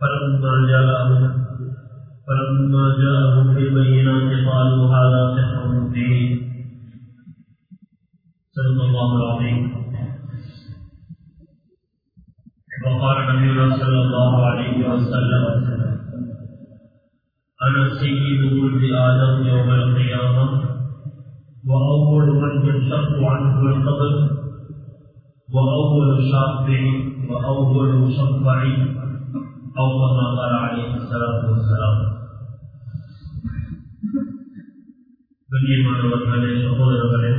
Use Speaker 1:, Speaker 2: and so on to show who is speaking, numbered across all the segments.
Speaker 1: فلما جاءهم فلما جاءهم وأول شافع وأول مشفع أو كما قال عليه الصلاة والسلام கண்ணியமானவர்களே சகோதரர்களே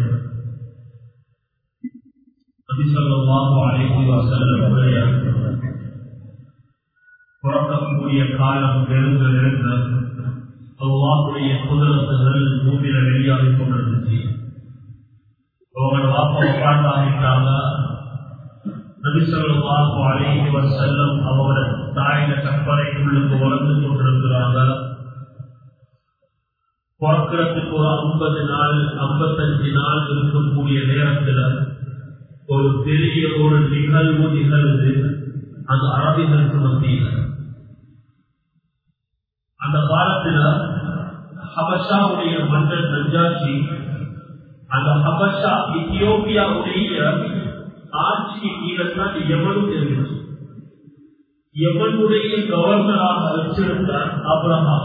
Speaker 1: நபிசல்லாஹு அலைஹி வஸல்லம் பிறக்கக்கூடிய காலம் நெருங்க நெருங்க அல்லாஹுடைய குதிரத்துகள் பூமியில வெளியாகி கொண்டிருந்துச்சு அவங்களோட வாப்பா உட்காண்டாகிட்டாங்க நபிசல்லாஹு அலைஹி வஸல்லம் அவங்களோட தாயின கற்பனைக்குள்ளுக்கு வளர்ந்து கொண்டிருக்கிறாங்க பிறக்கிறதுக்கு ஒரு ஐம்பது நாள் ஐம்பத்தஞ்சு நாள் இருக்கக்கூடிய நேரத்தில் ஒரு பெரிய ஒரு நிகழ்வு நிகழ்வு அந்த அரபிகளுக்கு மத்தியில். அந்த காலத்தில் ஹபஷாவுடைய மன்னர் நஞ்சாட்சி அந்த ஹபஷா இத்தியோப்பியாவுடைய ஆட்சி கீழே எவனும் இருந்துச்சு எவனுடைய கவர்னராக வச்சிருந்தார் அப்ரஹா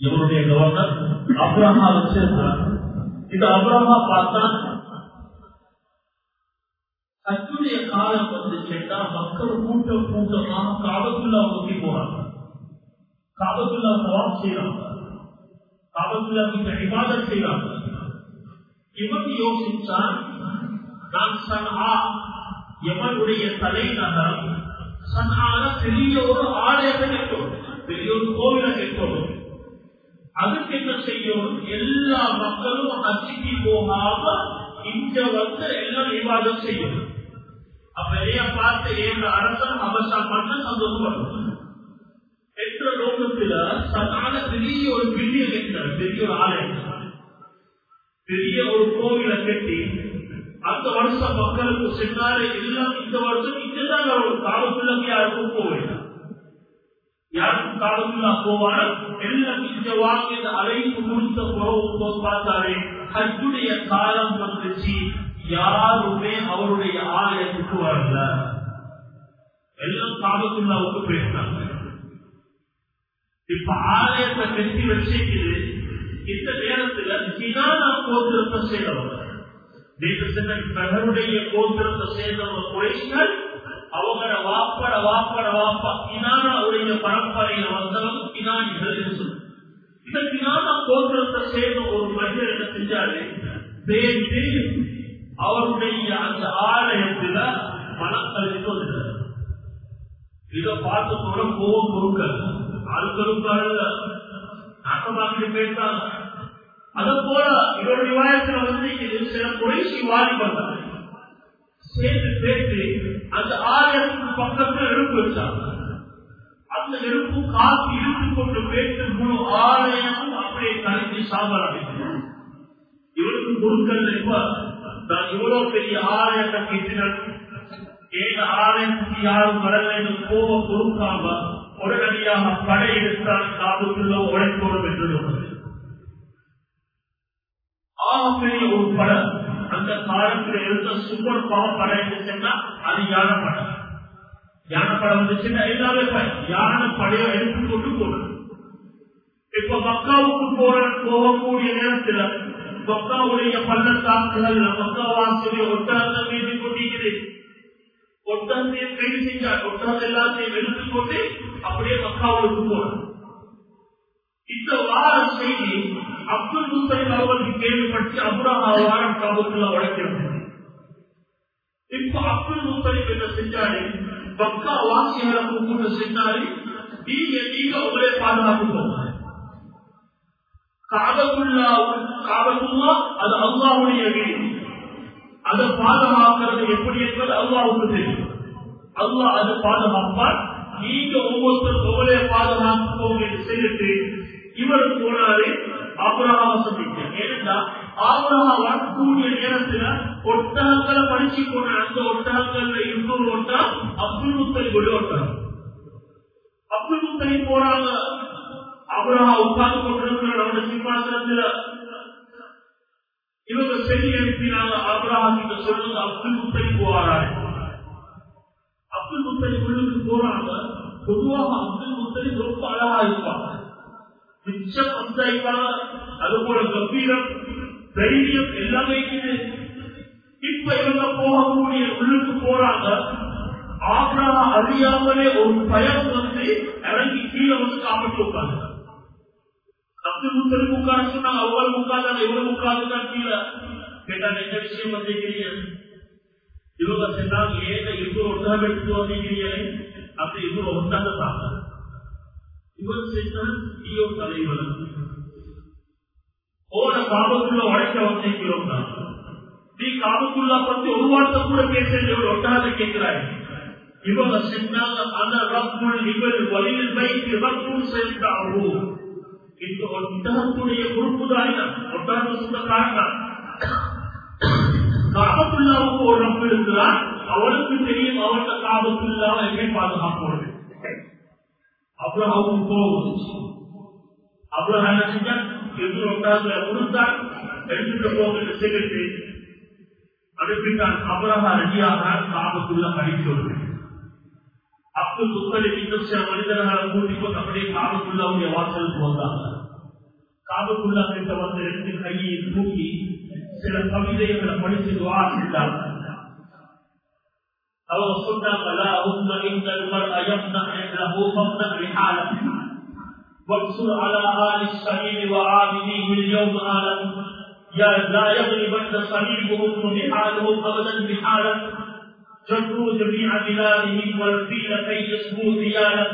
Speaker 1: எவனுடைய கவர்னர்? அப்ரஹா வச்சிருந்தார் இந்த அப்ரஹா பார்த்தா சத்துடைய காலம் வந்து கேட்டா மக்கள் கூட்டம் கூட்டமாக காபத்துல்லா நோக்கி போறாங்க. காபத்துல்லா சவாப் செய்யறாங்க காபத்துல்லா கிட்ட விவாதம் செய்யறாங்க இவன் யோசிச்சான் நான் சன்ஹா எவனுடைய தலைநகரம் சன்ஹான பெரிய ஒரு ஆலயத்தை கட்டணும் பெரிய ஒரு கோவிலை கட்டணும் அதுக்கு என்ன செய்யணும்? எல்லா மக்களும் அச்சுக்கு போகாம இங்க வந்து எல்லாம் விவாதம் செய்யணும். அப்ப இதைய பார்த்து ஏன் அரசன் அவசரம் பண்ண சந்தோஷப்படும் என்ற நோக்கத்துல சதான பெரிய ஒரு பெரிய கட்டினார் பெரிய ஒரு ஆலயம். பெரிய ஒரு கோவிலை கட்டி அந்த வருஷம் மக்களுக்கு சென்றாரு எல்லாம் இந்த வருஷம் இங்கதான் ஒரு காலத்துல இருக்கும் போவேன் யாருக்கும் காலத்துல போவான எல்லாம் இங்க வாங்கி இந்த அழைப்பு முடித்த புறவு பார்த்தாரு ஹஜ்ஜுடைய காலம் வந்துச்சு. யாருமே அவருடைய ஆலயத்துக்கு வரல. எல்லாம் காபத்துள்ளாவுக்கு போயிருந்தாங்க இப்ப ஆலயத்தை கட்டி வச்சுக்குது இந்த நேரத்துல தினானா போட்டு செய்யறவங்க நகருடைய கோத்திரத்தை சேர்ந்தவங்க குறைகள் அவங்கள வாப்பட வாப்பட வாப்பா கினானாவுடைய பரம்பரையில வந்தவன் கினானிகள் என்று சொல்லு இந்த கினானா கோத்திரத்தை சேர்ந்த ஒரு மனிதர் என்ன செஞ்சாரு? பேசி அவருடைய அந்த ஆலயத்துல மனம் கழித்து இதை பார்த்து கூட கோவம் பொருட்கள் ஆட்களுக்காக நாட்டமாக பேசினாங்க அது போல இவருடைய விவாதத்துல வந்து இது சில குறைசி வாரி பண்ணாங்க சேர்த்து பேசி அந்த ஆலயத்துக்கு பக்கத்துல நெருப்பு வச்சாங்க. அந்த நெருப்பு காத்து இழுத்து கொண்டு பேட்டு முழு ஆலயமும் அப்படியே கலைஞ்சி சாம்பல் இவருக்கு பொருட்கள் நான் இவ்வளவு பெரிய ஆலயத்தை கட்டினேன் ஏன் ஆலயத்துக்கு யாரும் வரல என்று கோபம் பொறுக்காம உடனடியாக படை எடுத்தால் காதுக்குள்ள உழைப்போடும் என்று சொன்னது ஒரு படம் அந்த காலத்தில் இருந்த சூப்பர் பவர் படம் என்று சொன்னா அது யான படம் யான படம் வந்துச்சுன்னா எல்லாமே யானை படையை எடுத்துக்கொண்டு போகணும் இப்ப மக்காவுக்கு போற போகக்கூடிய நேரத்தில் மக்காவுடைய பள்ளத்தாக்குகள் மக்காவாசுடைய ஒட்டாந்த மீது கொண்டிருக்கிறது ஒட்டாந்தையும் கைது செஞ்சார். ஒட்டாந்த எல்லாத்தையும் எடுத்துக்கொண்டு அப்படியே மக்காவுக்கு போனார். இந்த வார செய்தி அப்துல் முத்தலிப் அவர்களுக்கு கேள்விப்பட்டு அபுராஹா வாரம் காபத்துல்லா உழைக்கிறது. இப்ப அப்துல் முத்தலிப் என்ன செஞ்சாரு? பக்கா வாசிகளை கூப்பிட்டு செஞ்சாரு. நீங்க நீங்க உங்களே பாதுகாத்துக்கோங்க காபத்துல்லா காபத்துல்லா அது அல்லாவுடைய வீடு. அதை பாதுகாக்கிறது எப்படி என்பது அல்லாவுக்கு தெரியும். அல்லாஹ் அது பாதுகாப்பார். நீங்க ஒவ்வொருத்தரும் உங்களே பாதுகாப்பு என்று செய்துட்டு இவர் போனாரு. ஆபரகாம சந்திக்க. ஏனென்றா ஆபரகா வரக்கூடிய நேரத்துல ஒட்டகங்களை படிச்சு போன அந்த ஒட்டகங்கள்ல இன்னொரு ஒட்டா அப்துல் முத்தலி கொண்டு ஒட்டகம் அப்துல் முத்தலி போறாங்க. அபரகா உட்கார்ந்து கொண்டிருக்கிற நம்ம சிம்மாசனத்துல. இவங்க செடி எழுப்பினாங்க ஆபரகா கிட்ட சொல்லுங்க அப்துல் முத்தலி போவாராரு அப்துல் முத்தலி உள்ளுக்கு போறாங்க. பொதுவாக அப்துல் முத்தலி ரொம்ப அழகா இருப்பாங்க. மிச்சம் அம்சாய்ப்பாங்க அது கம்பீரம் தைரியம் எல்லாமே இருக்குது இப்ப இவங்க போகக்கூடிய உள்ளுக்கு போறாங்க. ஆப்ரஹா அறியாமலே ஒரு பயம் வந்து இறங்கி கீழே வந்து சாப்பிட்டு உட்காந்து அப்துல் முத்தலி உட்கார சொன்னாங்க அவ்வளவு உட்கார்ந்தாங்க இவ்வளவு உட்கார்ந்துதான் கீழே. கேட்டா எந்த விஷயம் வந்திருக்கிறீங்க இவங்க சொன்னாங்க ஏன் இவ்வளவு ஒன்றாக எடுத்து வந்திருக்கிறீங்களே அப்படி இவ்வளவு ஒன்றாக சாப்பிட்டாங்க இவர் சென்றால் நீயோ தலைவர் ஓட காபத்துள்ள உழைக்க வந்திருக்கிறோம் நீ காபத்துள்ளா பத்தி ஒரு வார்த்தை கூட பேசல ஒரு ஒட்டாத கேட்கிறாய். இவங்க சென்றாங்க அந்த ரப்புள் இவர் வழியில் வைத்து ரப்புள் சென்றாரோ இந்த ஒட்டகத்துடைய பொறுப்புதான் ஒட்டாத சொந்தக்காரன் காபத்துள்ளாவுக்கு ஒரு ரப்பு இருக்கிறான் அவளுக்கு தெரியும் அவளுக்கு காபத்துள்ளாவை எப்படி பாதுகாப்போடு அப்ரஹாவும் கோபம் வந்துச்சு என்ன செஞ்சான் எது ஒட்டாத கொடுத்தான் எடுத்துட்டு போக செய்து அனுப்பிட்டான் அப்ரஹா ரெடியாக காபத்துள்ள படிக்கிறது அப்துல் முத்தலி இன்னும் சில மனிதர்களை கூட்டிக் கொண்டு அப்படியே காபத்துள்ளாவுடைய வாசலுக்கு வந்தாங்க காபத்துள்ளா கிட்ட வந்து ரெண்டு கையை தூக்கி சில கவிதைகளை படித்து துவா أو صدق اللهم إن المرء يمنع عنده فامنع لحاله واقصر على آل السبيل وعابديه اليوم آلا. يا لا يغلبن صليبهم رحالهم أبدا رحالا. جبروا جميع بلادهم والفيل كي يصبوا ثيالا.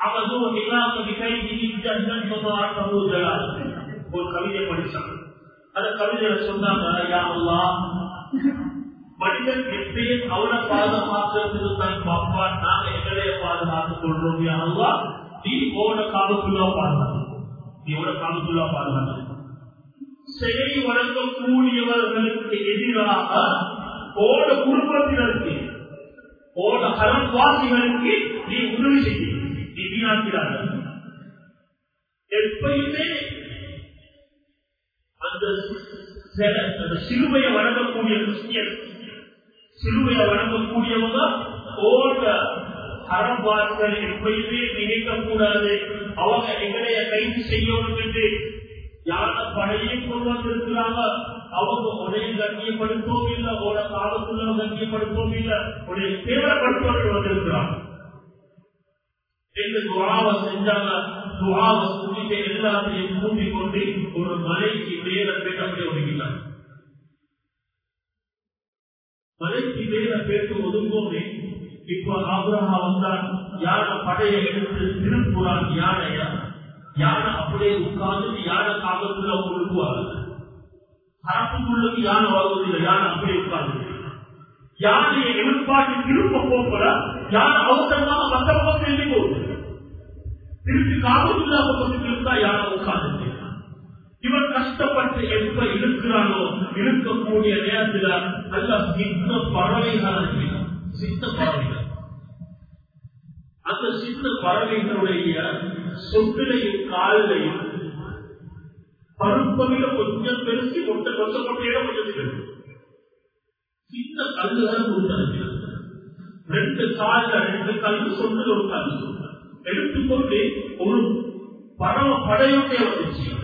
Speaker 1: عقدوا إلاك بكيدهم جهلا فضاعفه جلالا. يقول والشر هذا قوي رسول الله يا الله. மனிதன் எப்பயும் அவனை பாதுகாக்கிறது தான் பார்ப்பான் நாங்க எங்களைய பாதுகாத்துக் கொள்றோம் யா நீ ஓட காலத்துள்ளா பாதுகாத்து நீ ஓட காலத்துள்ளா பாதுகாத்து சிலை வழங்கக்கூடியவர்களுக்கு எதிராக ஓட குடும்பத்தினருக்கு ஓட கலன்வாசிகளுக்கு நீ உதவி செய்ய நீ வீணாக்கிறார்கள் எப்பயுமே அந்த அந்த சிலுவையை வழங்கக்கூடிய கிறிஸ்டியன் சிலுவையை வழங்கக்கூடியவங்க போன்ற அறம்பார்கள் எப்பயுமே நினைக்கக்கூடாது. அவங்க எங்களைய கைது செய்யணும் என்று யார படையை கொண்டு வந்திருக்கிறாங்க? அவங்க உடைய கண்ணியப்படுத்தவும் இல்லை உட காலத்துல கண்ணியப்படுத்தவும் இல்லை உடைய தேவைப்படுத்தவர்கள் வந்திருக்கிறாங்க. என்று துவாவை செஞ்சாங்க. துவாவை சொல்லிட்டு எல்லாத்தையும் கூட்டிக் கொண்டு ஒரு மலைக்கு மேல போய் அப்படியே ஒதுங்கினாங்க மலைக்கு மேல பேச ஒதுங்கோமே இப்ப ஆபரஹா வந்தான் யானை படையை எடுத்து திருப்புறான் யானையா யானை அப்படியே உட்கார்ந்து யானை காலத்துல ஒழுங்குவாரு அரப்புக்குள்ளுக்கு யானை வருவதில்லை யானை அப்படியே உட்கார்ந்து யானையை எழுப்பாட்டி திரும்ப போற யானை அவசரமாக வந்த பக்கம் எழுதி போகுது திருப்பி காவல்துறை பக்கத்துக்கு இருந்தா யானை உட்கார்ந்து இவன் கஷ்டப்பட்டு எப்ப இழுக்கிறானோ இழுக்கக்கூடிய நேரத்தில் நல்ல சித்த பறவைகள் சித்த பறவைகள். அந்த சித்த பறவைகளுடைய சொத்திலையும் காலிலையும் பருப்பவில கொஞ்சம் பெருசி கொட்ட கொஞ்சம் கொட்டையிட கொஞ்சம் சித்த சின்ன. கல்லுகளை ரெண்டு கால ரெண்டு கல்லு சொன்னது ஒரு கல்லு. எடுத்துக்கொண்டு ஒரு பறவை படையோட்டே வந்துச்சு.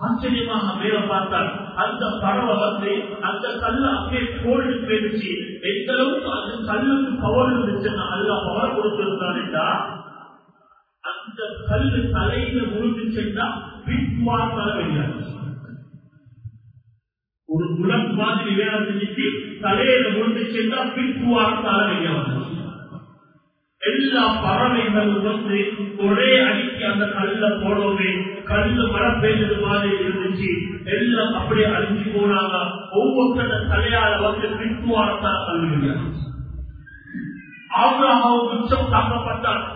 Speaker 1: ஆச்சரியமாக மேல பார்த்தால் அந்த பறவை வந்து அந்த கல்ல அப்படியே கோழி போயிடுச்சு. எந்த அளவுக்கு அந்த கல்லுக்கு பவர் இருந்துச்சுன்னா அல்ல பவர் கொடுத்திருந்தாருண்டா அந்த கல்லு தலையில முழுந்து சென்றா பின்வார்த்தால வெளியாச்சு. ஒரு குளம் மாதிரி வேலை செஞ்சுட்டு தலையில முழுந்து சென்றா பின்வார்த்தால வெளியே வந்துச்சு எல்லா பறவைகளும் வந்து ஒரே அடிக்கு அந்த கல்ல போடவே கல்லு மழை பெய்தது மாதிரி இருந்துச்சு. எல்லாம் அப்படியே அழிஞ்சு போனாங்க. ஒவ்வொருத்தர தலையால வந்து பின்வாரத்தால் கல்வி ஆபிரகாவும் உச்சம் தாக்கப்பட்டார்.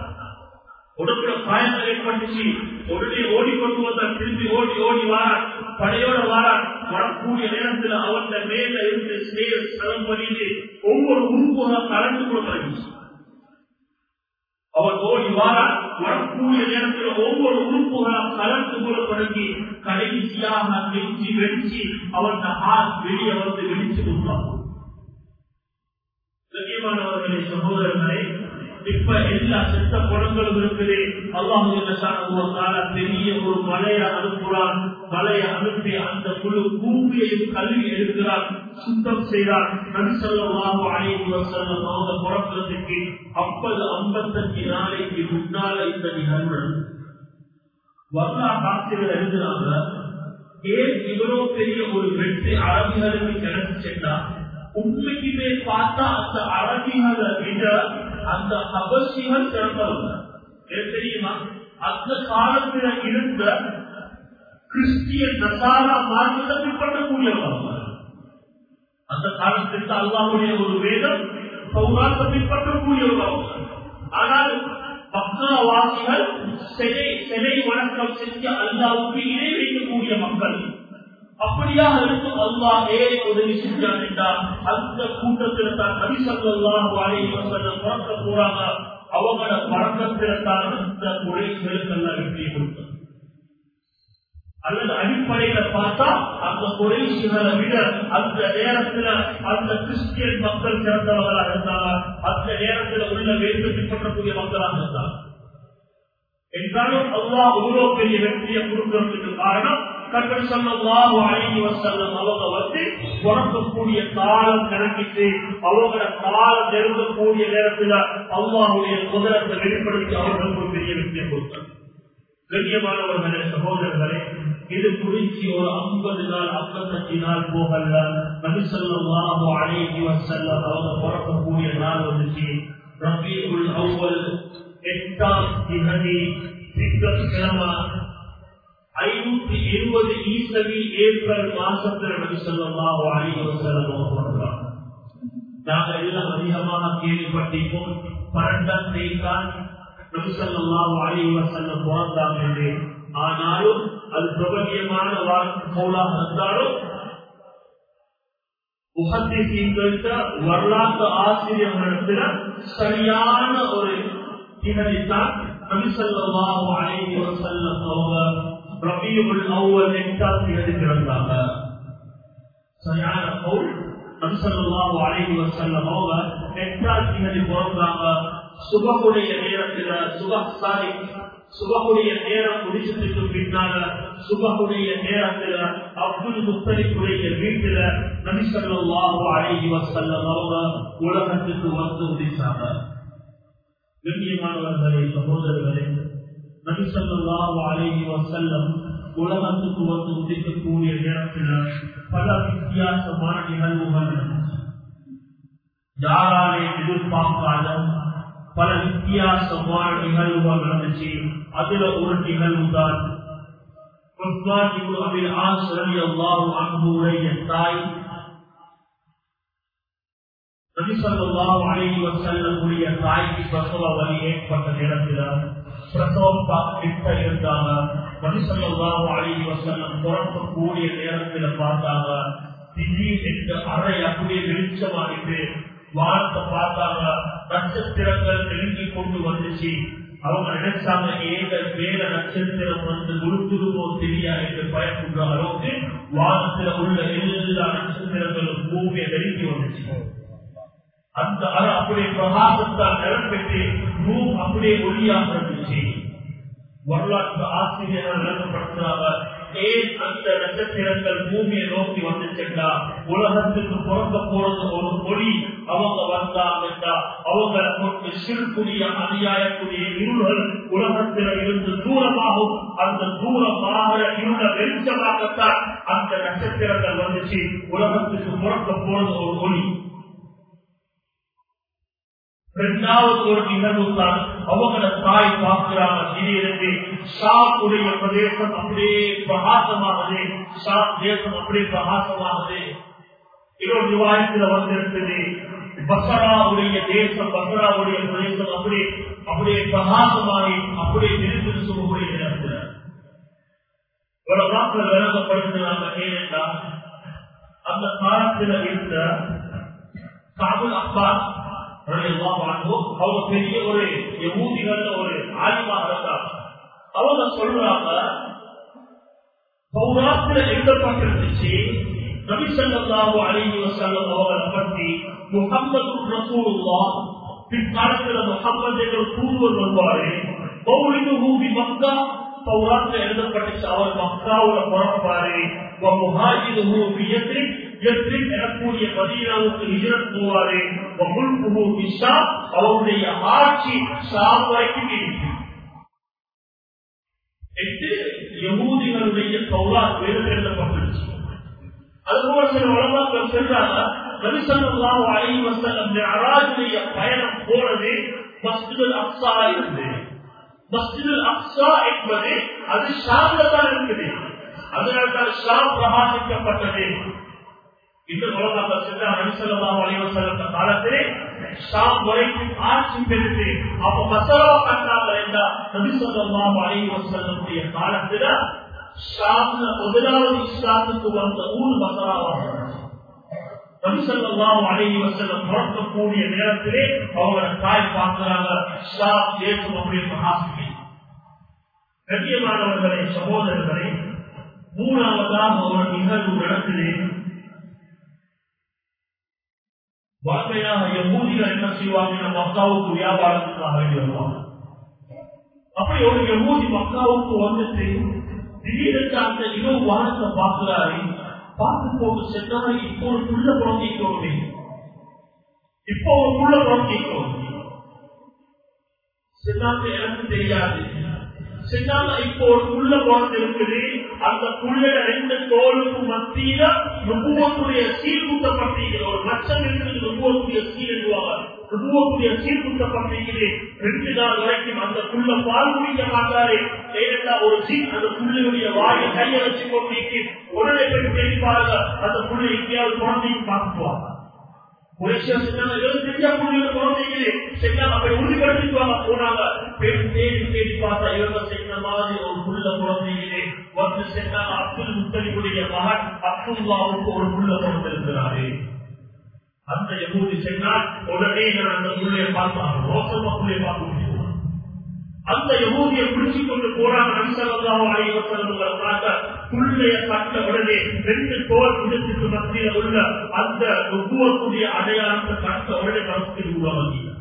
Speaker 1: உடம்புல காயங்கள் ஏற்பட்டுச்சு உடனே ஓடி ஓடிக்கொண்டு வந்தார். திரும்பி ஓடி ஓடி வாரான் படையோட வாரான் வரக்கூடிய நேரத்தில் அவன் மேல இருந்து ஸ்நேக ஸ்தலம் பண்ணிட்டு ஒவ்வொரு உறுப்புகளும் கலந்து கொடுக்கிறாங்க அவர் ஓடி வாரான் வரக்கூடிய நேரத்தில் ஒவ்வொரு உறுப்புகளும் கலந்து கொள்ள தொடங்கி கடைசியாக நெஞ்சி வெடிச்சு அவன் ஹார்ட் வெளியே வந்து வெடிச்சு கொடுப்பார் கண்ணியமானவர்களே சகோதரர்களை இப்ப எல்லா செத்த குளங்களும் இருக்குது. அல்லாஹால பெரிய ஒரு மலையை அனுப்புறான் மலையை அனுப்பி அந்த குழு கூம்பியை கல்வி எடுக்கிறான். சுத்தம் செய்கிறான். நன்சல்லாஹு அலைஹி அவங்க பிறக்கிறதுக்கு ஐம்பது ஐம்பத்தஞ்சு நாளைக்கு முன்னால இந்த நிகழ்வு வரலாறு ஆசிரியர் எழுதுறாங்க. ஏன் இவ்வளவு பெரிய ஒரு வெற்றி அரபிகளுக்கு கிடைச்சுட்டா உண்மைக்குமே பார்த்தா அந்த அரபிகளை விட அந்த அவசியம் சிறந்தவங்க தெரியுமா? அந்த காலத்தில் இருந்த கிறிஸ்திய தசாரா மார்க்கத்தை பின்பற்றக்கூடியவங்க. அந்த காலத்திற்கு அல்லாவுடைய ஒரு வேதம் சௌராத்தை பின்பற்றக்கூடியவங்க. ஆனால் பக்தாவாசிகள் சிலை சிலை வணக்கம் செஞ்சு அல்லாவுக்கு இணை வைக்கக்கூடிய மக்கள் அப்படியாக இருக்கும் அல்லாஹ் ஏழை உதவி செஞ்சான் என்றால் அந்த கூட்டத்தில் தான் நபி சல்லாஹ் அலைஹி பிறக்க போறாங்க. அவங்கள பறக்கத்தில் தான் அந்த குறைகளுக்கெல்லாம் வெற்றி கொடுத்தது அல்லது அடிப்படையில பார்த்தா அந்த குறைசிகளை விட அந்த நேரத்துல அந்த கிறிஸ்டியன் மக்கள் சிறந்தவர்களாக இருந்தாங்க. அந்த நேரத்துல உள்ள வேறு பின்பற்றக்கூடிய மக்களாக இருந்தாங்க. என்றாலும் அல்லா இவ்வளவு பெரிய வெற்றியை கொடுக்கிறதுக்கு காரணம் கண்கள் சொல்லலாம் அழகி வசல்லம் அவங்க வந்து பிறக்கக்கூடிய காலம் கணக்கிட்டு அவங்களோட காலம் நெருங்கக்கூடிய நேரத்தில் அல்லாவுடைய குதிரத்தை வெளிப்படுத்தி அவர்களுக்கு ஒரு பெரிய வெற்றியை கொடுத்தார். கண்ணியமானவர்களே சகோதரர்களே இது குறிச்சி ஒரு ஐம்பது நாள் ஐம்பத்தஞ்சு நாள் போகல நபிசல்லாஹு அழகி வசல்லம் அவங்க பிறக்கக்கூடிய நாள் வந்துச்சு. ரபீஉல் அவ்வல் எட்டாம் திகதி திங்கட்கிழமை. ஐநூத்தி இருபது ஈசவி ஏப்ரல் மாசத்துல நபி சொல்லமா அழிவசலம் நாங்கள் எல்லாம் அதிகமாக கேள்விப்பட்டிருப்போம். பன்னெண்டாம் தேதிதான் நபி சொல்லலாம் அழிவசல்லம் பிறந்தாங்க என்று. ஆனாலும் அது பிரபலியமான வாக்கு போலாக இருந்தாலும் முகத்திற்கு வரலாற்று ஆசிரியர்களிடத்துல சரியான ஒரு திகதித்தான் நபிசல்லாஹு அலைஹி வஸல்லம் அவங்க ரபியுல் அவ்வல் எட்டாம் தேதி பிறந்தாங்க சரியான பவுல் நபிசல்லாஹு அலைஹி வஸல்லம் அவங்க எட்டாம் தேதி பிறந்தாங்க சுபகுடைய நேரத்துல சுபசாரி சுபகுடைய நேரம் முடிச்சதுக்கு பின்னால சுபகுடைய நேரத்துல அப்துல் முத்தலிக்குடைய வீட்டுல நபிசல்லாஹு அலைஹி வஸல்லம் அவங்க உலகத்துக்கு வந்து உதிச்சாங்க கண்ணியமானவர்களே சகோதரர்களே நபிசல்லாஹு அலைஹி வஸல்லம் உலகத்துக்கு உதிக்கக்கூடிய நேரத்தில் பல வித்தியாசமான நிகழ்வுகள் யாராலே எதிர்பார்க்காத பல வித்தியாசமான நிகழ்வுகள் நடந்துச்சு. அதுல ஒரு நிகழ்வு தான் தாய். நபிசல்லாஹு அலைஹி வஸல்லம் தாய்க்கு பிரசவ வலி ஏற்பட்ட நேரத்தில் பிரசவம் கிட்ட இருந்தாங்க நபிசல்லாஹு அலைஹி வஸல்லம் பிறக்கக்கூடிய நேரத்தில் பார்த்தாங்க. திடீர் என்று அறை அப்படியே வெளிச்சமாகிட்டு வானத்தை பார்த்தாங்க. நட்சத்திரங்கள் நெருங்கி கொண்டு வந்துச்சு. அவங்க நினைச்சாங்க ஏக வேற நட்சத்திரம் வந்து முழுத்துருமோ தெரியா? என்று பயப்படுற அளவுக்கு வானத்துல உள்ள எல்லா நட்சத்திரங்களும் பூமியை நெருங்கி வந்துச்சு. அந்த அது அப்படியே பிரகாசத்தால் ரூம் அப்படியே இருந்துச்சு வரலாற்று ஆசிரியர்கள் விளக்கப்படுத்துறாங்க. ஏன் அந்த நட்சத்திரங்கள் பூமியை நோக்கி வந்து சென்றா? உலகத்துக்கு பிறக்க போறது ஒரு மொழி. அவங்க வந்தாங்கன்றா அவங்களை கொண்டு சிறுக்குரிய அநியாயக்குரிய இருள்கள் உலகத்தில் இருந்து தூரமாகும். அந்த தூரமாக இருள வெளிச்சமாகத்தான் அந்த நட்சத்திரங்கள் வந்துச்சு. உலகத்துக்கு பிறக்க போறது ஒரு மொழி. இரண்டாவது ஒரு நிகழ்வு தான் அவங்கள தாய் பார்க்கிறாங்க. திடீரென்று ஷாப்புடைய பிரதேசம் அப்படியே பிரகாசமானது. ஷாப் தேசம் அப்படியே பிரகாசமானது. இன்னொரு விவாதத்தில் வந்திருக்குது. பசராவுடைய தேசம் பசராவுடைய பிரதேசம் அப்படி அப்படியே பிரகாசமாகி அப்படியே நிறுத்தி சொல்லக்கூடிய நேரத்தில் இவ்வளவு நாட்கள் ஏனென்றால் அந்த காலத்தில் இருந்த காபுல் அப்பா அவங்க பெரிய ஒரு ஊதிகள் ஒரு ஆய்வாக இருந்தாங்க. அவங்க சொல்றாங்க பௌராத்துல எழுதப்பட்டிருந்துச்சு நபிசல்லாஹு அலைஹி வஸல்லம் அவங்களை பற்றி முகம்மது ரசூலுல்லா பிற்காலத்துல முகம்மது என்ற தூதுவர் வருவாரு. மௌலிதுஹு பி மக்கா பௌராத்துல எழுதப்பட்டுச்சு அவர் மக்காவுல பிறப்பாரு. முஹாஜிதுஹு பி யத்ரிப் எனக்கூடிய மதீனாவுக்கு ஹிஜ்ரத் போவாரு அவருடைய ஆட்சி ஷாம் வரைக்கும் எட்டு யகூதிகளுடைய பௌராத் வேதம் எழுதப்பட்டுச்சு. அதுபோல சில உலகங்கள் சென்றாங்க நபிசல்லாஹு அலைஹி வஸல்லம் அராஜுடைய பயணம் போனது மஸ்ஜிதுல் அக்ஸா இருந்து மஸ்ஜிதுல் அப்சா என்பது அது ஷாம்ல தான் இருக்குது. அதனால ஷாம் பிரகாசிக்கப்பட்டது. இந்த உலகங்கள் சென்றால் நபிசல்லாஹு அலைஹி காலத்திலே ஷாம் வரைக்கும் ஆட்சி பெற்று அப்ப மசரவ கண்டாங்க என்றால் நபிசல்லாஹு அலைஹி வஸல்லமுடைய காலத்துல ஷாம்ல முதலாவது இஸ்லாத்துக்கு வந்த ஊர் மசராவாக நபிசல்லாம் அழகி வசல்லம் பிறக்கக்கூடிய நேரத்திலே அவங்கள தாய் பார்க்கிறாங்க ஷாப் தேசம் அப்படியே மகாசிபி. கண்ணியமானவர்களே சகோதரர்களே மூணாவதாக ஒரு நிகழ்வு நடத்தினேன் வாழ்க்கையாக யகூதிகள் என்ன செய்வாங்க மக்காவுக்கு வியாபாரத்துக்காக வேண்டி வருவாங்க அப்படி ஒரு யகூதி மக்காவுக்கு வந்துட்டு திடீரென்று அந்த இரவு வாரத்தை பார்க்கிறாரு பார்த்து போது சென்றாரு இப்போ ஒரு புள்ள குழந்தைக்கோமே இப்போ ஒரு புள்ள குழந்தைக்கோமே சென்னாங்க எனக்கு தெரியாது சென்னாங்க இப்போ ஒரு புள்ள குழந்தை இருக்குது அந்த புள்ள ரெண்டு தோலுக்கு மத்தியில நுபுவத்துடைய சீர்குத்தப்பட்டிருக்கிற ஒரு லட்சம் இருக்குது நுபுவத்துடைய சீர் எழுவாங்க நுபுவத்துடைய சீர்குத்தப்பட்டிருக்கிறது ரெண்டு நாள் வரைக்கும் அந்த புள்ள பால் குடிக்க மாட்டாரு. ஏனென்றா ஒரு சீட் அந்த புள்ளையுடைய வாயை கையை வச்சு கொண்டு உடனே போய் பாருங்க அந்த புள்ளி எங்கேயாவது குழந்தையும் பார்த்துவாங்க உறுதிப்படுத்திக்குவாங்க போனாங்க. தேடி தேடி பார்த்தா இவங்க செஞ்ச மாதிரி ஒரு புள்ள குழந்தைகளே. வந்து சென்றாங்க அப்துல் முத்தலிபுடைய மகன் அப்துல்லாவுக்கு ஒரு புள்ள பிறந்திருக்கிறாரு. அந்த யகூதி சென்றால் உடனே நான் அந்த புள்ளைய பார்த்தாங்க மோசமா புள்ளைய பார்க்க முடியும். அந்த யகூதியை பிடிச்சு கொண்டு போறாங்க நம்சல்லாவும் அலைவசல்லுங்கிறதுனால புள்ளைய கட்ட உடனே ரெண்டு தோல் இடத்துக்கு மத்தியில் உள்ள அந்த நுகுவக்கூடிய அடையாளத்தை கட்ட உடனே மனசுக்கு உருவாங்க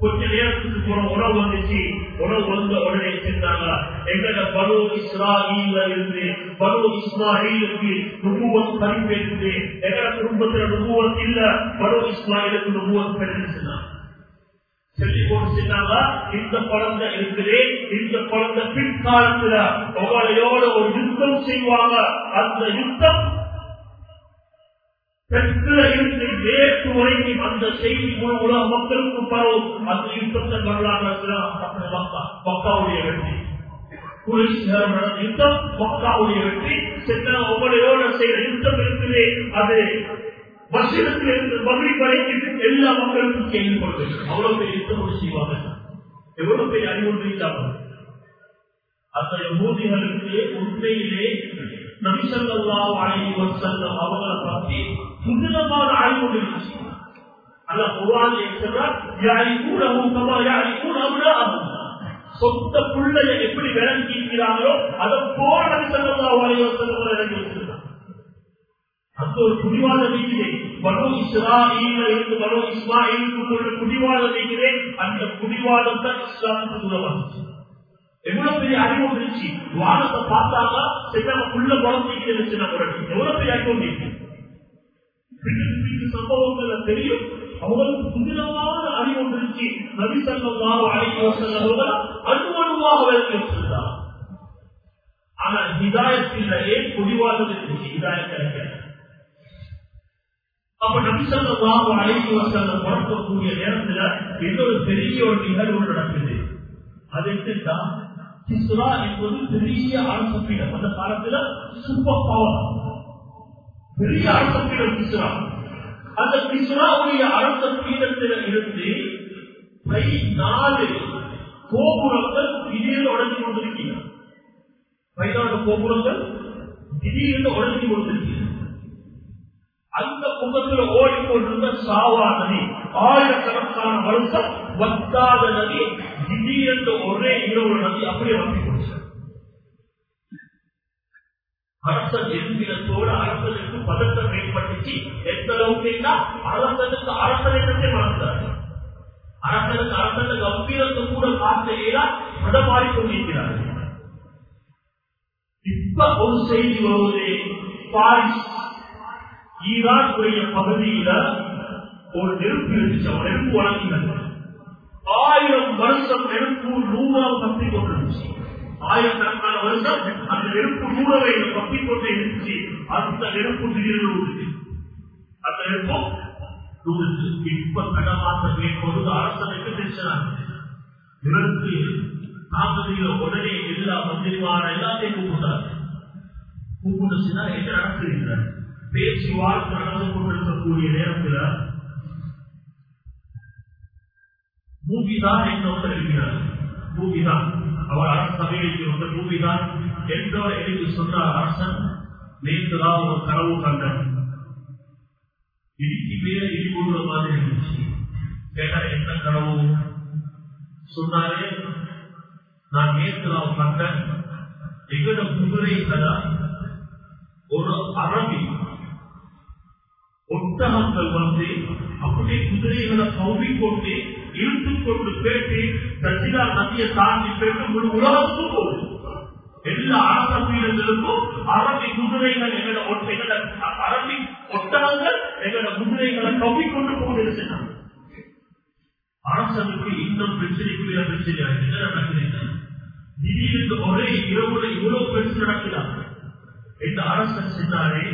Speaker 1: கொஞ்ச நேரத்துக்கு போன உணவு வந்துச்சு. உணவு வந்த உடனே சென்றாங்க எங்கட பலோ இஸ்ராயில இருந்து பலோ இஸ்மாயிலுக்கு நுகுவத் பரிபேற்று எங்கட குடும்பத்துல நுகுவத் இல்ல பலோ இஸ்மாயிலுக்கு நுகுவத் போட்டு சொன்னாங்க இந்த குழந்தை இருக்குது இந்த குழந்தை பிற்காலத்துல உங்களையோட ஒரு யுத்தம் செய்வாங்க. அந்த யுத்தம் பெற்ற இருந்து நேற்று வரைக்கும் அந்த செய்தி மூலம் உலக மக்களுக்கு பரவும். அந்த யுத்தத்தை வரலாறு மக்காவுடைய வெற்றி. யுத்தம் மக்காவுடைய வெற்றி. சென்ற உங்களையோட செய்த யுத்தம் இருக்குது. அது வருஷத்தில் இருந்து பகுதி வரைக்கும் எல்லா மக்களுக்கும் கேள்விப்படுது அவ்வளவு பெரிய யுத்தம் செய்வாங்க. எவ்வளவு பெரிய அறிவுறுத்தி இல்லாமல் அந்த உண்மையிலே நபிசல்லா அழகி வசல்லம் அவங்களை பற்றி ஆய்வு இருந்துச்சு அல்ல குரான் யாரி கூட யாரி கூட சொந்த பிள்ளைய எப்படி விளங்கிக்கிறாங்களோ அதை போல நபிசல்லா அழகி வசல்லம் விளங்கி அந்த ஒரு குடிவாத நீங்களே மனோ இஸ்ராயில இருந்து மனோ இஸ்மாயிலுக்கு ஒரு குடிவாத நீங்களே அந்த குடிவாதம் தான் இஸ்லாமுக்கு உதவாச்சு எவ்வளவு பெரிய அறிவு இருந்துச்சு வானத்தை பார்த்தாங்க செஞ்சாங்க உள்ள குழந்தைக்கு சின்ன நம்ம எவ்வளவு பெரிய அறிவு இருந்துச்சு சம்பவங்கள்ல தெரியும். அவங்களுக்கு புதினமான அறிவு இருந்துச்சு நபி சங்கமாக அழைக்க வஸல்லம் அனுமணுவாக விளக்கி வச்சிருந்தார் ஆனா ஏன் குடிவாக இருந்துச்சு ஹிதாயத் கிடைக்கல. அப்ப நபி அழைத்து அலைஹி வஸல்லம் பிறக்கக்கூடிய நேரத்துல இன்னொரு பெரிய ஒரு நிகழ்வு நடக்குது. அது தான் கிஸ்ரா என்பது பெரிய அரச அந்த காலத்துல சூப்பர் பவர் பெரிய அரச சிசுரா கிஸ்ரா அந்த சிசுராவுடைய அரச பீடத்தில இருந்து நாலு கோபுரங்கள் திடீர்னு உடஞ்சி கொண்டிருக்கின்றன. பதினாலு கோபுரங்கள் திடீர்னு உடஞ்சி கொண்டிருக்கின்றன. அந்த முகத்துல ஓடிக்கொண்டிருந்த சாவா நதி ஆயிரக்கணக்கான வருஷம் வத்தாத நதி திடீரென்று ஒரே இரவு நதி அப்படியே வந்து போச்சு. அரசன் எந்திரத்தோடு அரசனுக்கு பதட்டம் ஏற்பட்டுச்சு எந்த அளவுக்குன்னா அரசனுக்கு அரசனத்தை மறந்தார் அரசனுக்கு அரசன கம்பீரத்தை கூட பார்த்தையா பிரதமாறி கொண்டிருக்கிறார்கள் இப்ப ஒரு செய்தி வருவது பாரிஸ் ஈரான் உடைய பகுதியில ஒரு நெருப்பு இருந்துச்சு. அவன் நெருப்பு வழங்கினது ஆயிரம் வருஷம் நெருப்பு நூறாவது பத்தி கொண்டிருந்துச்சு. ஆயிரக்கணக்கான வருஷம் அந்த நெருப்பு நூறவை பத்தி கொண்டே இருந்துச்சு. அந்த நெருப்பு திடீர்னு ஊடுச்சு அந்த நெருப்பு ஊடுச்சு இப்ப கடமாற்றம் கேட்பது அரசனுக்கு டென்ஷன் இவருக்கு உடனே எல்லா மந்திரிமான எல்லாத்தையும் கூப்பிட்டார் கூப்பிட்டுச்சுன்னா என்ன நடக்குறீங்க பேச்சுவார்த்தை நடந்து கொண்டிருக்கக்கூடிய நேரத்தில் பூமிதான் என்னொருத்தர் இருக்கிறார். பூமிதான் அவர் அரசு சபையில் இருந்த பூமிதான் என்றவர் எனக்கு சொன்னார் அரசன் நேற்றுதான் ஒரு கனவு கண்டார் இடிக்கு மேல இடி மாதிரி இருந்துச்சு. கேட்டா என்ன கனவு? சொன்னாரே நான் நேற்றுதான் கண்டேன். எங்கட கதா? ஒரு அரபி ஒட்டகங்கள் வந்து அப்படியே குதிரைகளை கௌவிக்கொண்டு இழுத்துக் கொண்டு பேட்டி தசிலா நதியை தாண்டி பேட்டு முழு உலகத்துக்கும் போகும் எல்லா அரச பீடங்களுக்கும் அரபி குதிரைகள் எங்களோட எங்களோட அரபி ஒட்டகங்கள் எங்களோட குதிரைகளை கவ்விக்கொண்டு போகிறது அரசனுக்கு இன்னும் பிரச்சனைக்குரிய பிரச்சனை என்ன நடக்குது திடீரென்று ஒரே இரவுல இவ்வளவு பெருசு நடக்கிறாங்க இந்த அரசன் சென்றாரே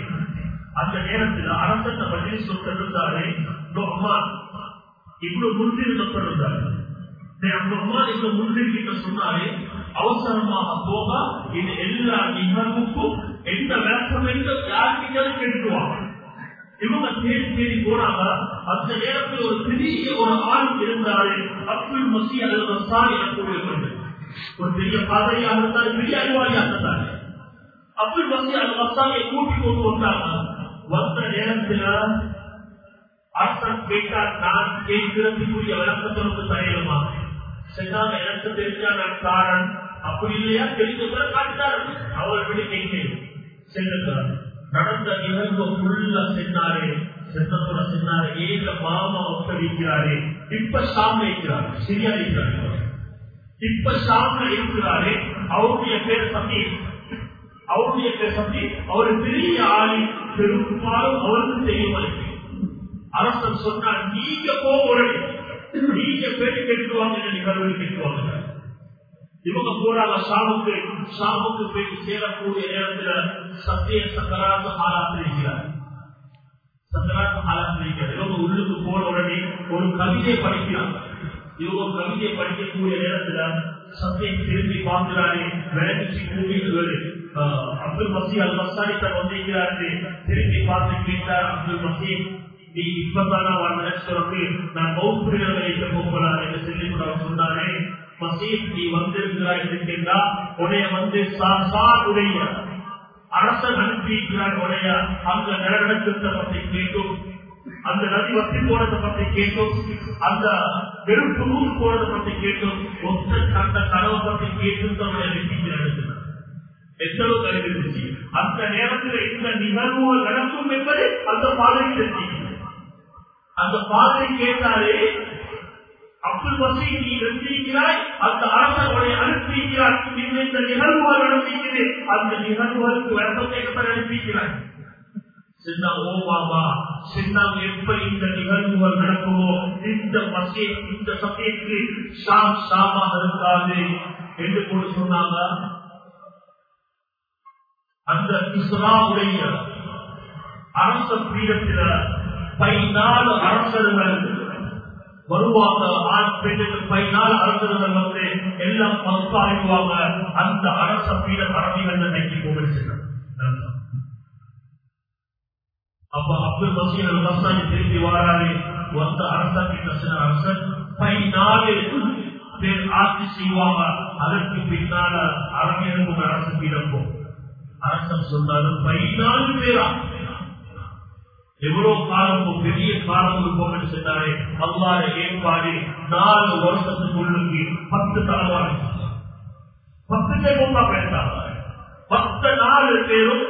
Speaker 1: அந்த நேரத்தில் அரசன் பதில் சொல்லிருந்தாரே நொஹ்மான் இவ்வளவு முன்னிறுத்தப்பட்டிருந்தார் நொஹ்மான் இந்த முன்னிறுத்த சொன்னாரே அவசரமாக போக இது எல்லா நிகழ்வுக்கும் எந்த விளக்கமென்றும் யாருக்கிட்டாலும் கேட்டுவாங்க இவங்க தேடி தேடி போனாங்க. அந்த நேரத்தில் ஒரு பெரிய ஒரு ஆள் இருந்தாரு அப்துல் மசி அல்லது ரசான் எனக்கூடிய ஒரு பெரிய பாதையாக இருந்தாரு பெரிய அறிவாளியாக இருந்தாரு. அப்துல் மசி அல்லது ரசானை கூட்டி கொண்டு வந்தாங்க. வந்த நேரத்தில் அர்த்தம் கேட்டால் நான் கேட்கிறதுக்குரிய விளக்கத்திற்கு தரையிலுமா? சென்றால் எனக்கு தெரிஞ்சா நான் காரன். அப்படி இல்லையா? தெரிஞ்ச காட்டார் அவர் விட கேட்கிறேன் சென்றுக்கிறார் நடந்த நிகழ்வு ஃபுல்லா சென்னாரே சென்னத்தோட சென்னாரு ஏக மாமா ஒத்தரிக்கிறாரே இப்ப சாம இருக்கிறார். சரியா இருக்கிறார். இப்ப சாமி இருக்கிறாரே. அவருடைய பேர் சந்தேகம் அவருடைய கசப்பி அவர் பெரிய ஆளி பெரும்பாலும் அவருக்கு தெரியும் அரசர் சொன்னால் நீங்க போறீங்க நீங்க பேரு கேட்டுவாங்க கருவி கேட்டுவாங்க இவங்க போறாங்க ஷாமுக்கு ஷாமுக்கு போய் சேரக்கூடிய நேரத்துல சத்திய சக்கராத்து ஆளாத்திருக்கிறார் சக்கராத்து ஆளாத்திருக்கிறார் இவங்க உள்ளுக்கு போன உடனே ஒரு கவிதையை படிக்கிறாங்க இவங்க கவிதையை படிக்கக்கூடிய நேரத்துல சத்தியம் திரும்பி பார்க்கிறாரே விளையாட்டு கூட்டிட்டு அப்துல் மசீத் அல் மசாரிட்ட வந்திருக்கிறார்கள் திரும்பி பார்த்து கேட்டார் அப்துல் மசீத் நீ இப்பதானா அவன் நான் பௌப்புரிகளை வைக்க போகிறார் என்று சொல்லி கூட சொன்னாரே. மசீத் நீ வந்திருக்கிறாய் இருக்கின்றா உடைய வந்து உடைய? அரசன் அனுப்பியிருக்கிறார் உடைய? அந்த நிலநடுக்கத்தை பற்றி கேட்கும் அந்த நதி வத்தி போனதை பற்றி கேட்கும் அந்த வெறும் நூறு போனதை பற்றி கேட்கும் ஒத்த கண்ட கனவை பற்றி கேட்கும் தன்னுடைய வெற்றிக்கு நடக்கிறார் எத்தளவு அந்த நேரத்தில் இந்த நிகழ்வுகள் நடக்கும் என்பது அந்த பாதை தெரிஞ்சிக்கிறது அந்த பாதை கேட்டாலே அப்துல் வசீ நீ வெற்றிருக்கிறாய் அந்த அரசனுடைய அனுப்பியிருக்கிறார். இந்த நிகழ்வுகள் நடந்திருக்குது. அந்த நிகழ்வுகளுக்கு விளக்கத்தை எப்படி அனுப்பிக்கிறார் சின்ன ஓமாமா சின்ன எப்படி இந்த நிகழ்வுகள் நடக்குமோ இந்த மசிய இந்த சமயத்துக்கு ஷாம் சாமா இருக்காது என்று கூட சொன்னாங்க. அந்த இஸ்லாமுடைய அரச பீடத்தில பதினாலு அரசர்கள் வருவாங்க. ஆண் பெண்ணுக்கு பதினாலு அரசர்கள் வந்து எல்லாம் பகுப்பாய்வாங்க. அந்த அரச பீட பரவிகள் நினைக்கி போகிறார் அப்ப அப்துல் பசீர் அல் திரும்பி வாராரு. வந்த அரசாங்க அரசன் பதினாலு பேர் ஆட்சி செய்வாங்க. அதற்கு பின்னால அரங்கிருக்கும் அரசு பீடப்போம் அரசன் சொன்னாரு பதினாலு பேரா? எவ்வளவு காலம் பெரிய காலம் போகணும்னு சொன்னாரு அல்லாத ஏற்பாடு நாலு வருஷத்துக்குள்ளுக்கு பத்து தலைவாரி பத்து பேர் ரொம்ப பேசாங்க பத்து நாலு பேரும்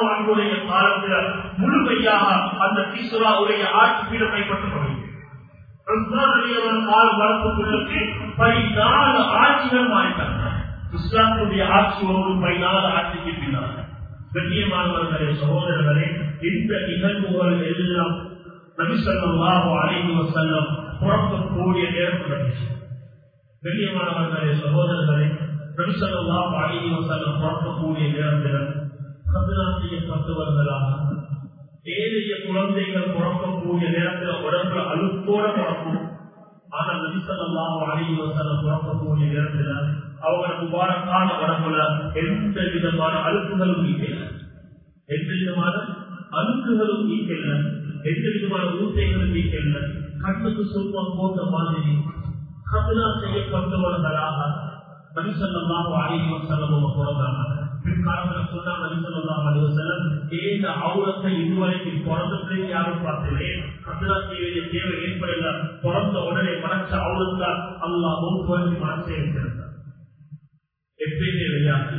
Speaker 1: அவர்களுடைய காலத்தில் முழுமையாக அந்த கிசுராவுடைய ஆட்சி பீடம் கைப்பற்றப்படுகிறது கால் வரத்துக்குள்ளுக்கு பதினாலு ஆட்சிகள் மாறிட்டாங்க. இஸ்லாமுடைய ஆட்சி ஒரு பயனாத ஆட்சிக்கு பின்னால். கண்ணியமானவர்களே சகோதரர்களே இந்த நிகழ்வுகள் எல்லாம் நபிசல்லாஹோ அலைவ செல்லம் புறக்கக்கூடிய நேரத்தில் நடந்துச்சு கண்ணியமானவர்களே சகோதரர்களே நபிசல்லாஹோ அலைவ செல்லம் புறக்கக்கூடிய நேரத்தில் கபிலா செய்யப்பட்டவர்களாக ஏழைய குழந்தைகள் பிறக்கக்கூடிய நேரத்தில் உடம்புல அழுத்தோட பிறக்கும் ஆனால் நபிசல்லாஹோ அலைவ செல்லம் பிறக்கக்கூடிய நேரத்தில் அவங்க முபாரக்கான உடம்புல எந்த விதமான அழுக்குகளும் நீக்கல எந்த விதமான அழுக்குகளும் நீக்கல எந்த விதமான ஊசைகளும் நீக்கல கண்ணுக்கு சொல்வம் போன்ற மாதிரி கபிலா செய்யப்பட்டவர்களாக மனுஷனெல்லாம் அழிவு செல்லவும் பிறந்தாங்க. பிற்காலத்தில் சொன்னா மனுஷனெல்லாம் அழிவு செல்லம் ஏந்த அவுரத்தை இதுவரைக்கும் பிறந்ததே யாரும் பார்த்ததே கபிலா செய்ய தேவை ஏற்படல. பிறந்த உடனே மறைச்ச அவுரத்தால் அல்லா மனசே இருக்கிறது எப்பயுமே விளையாட்டு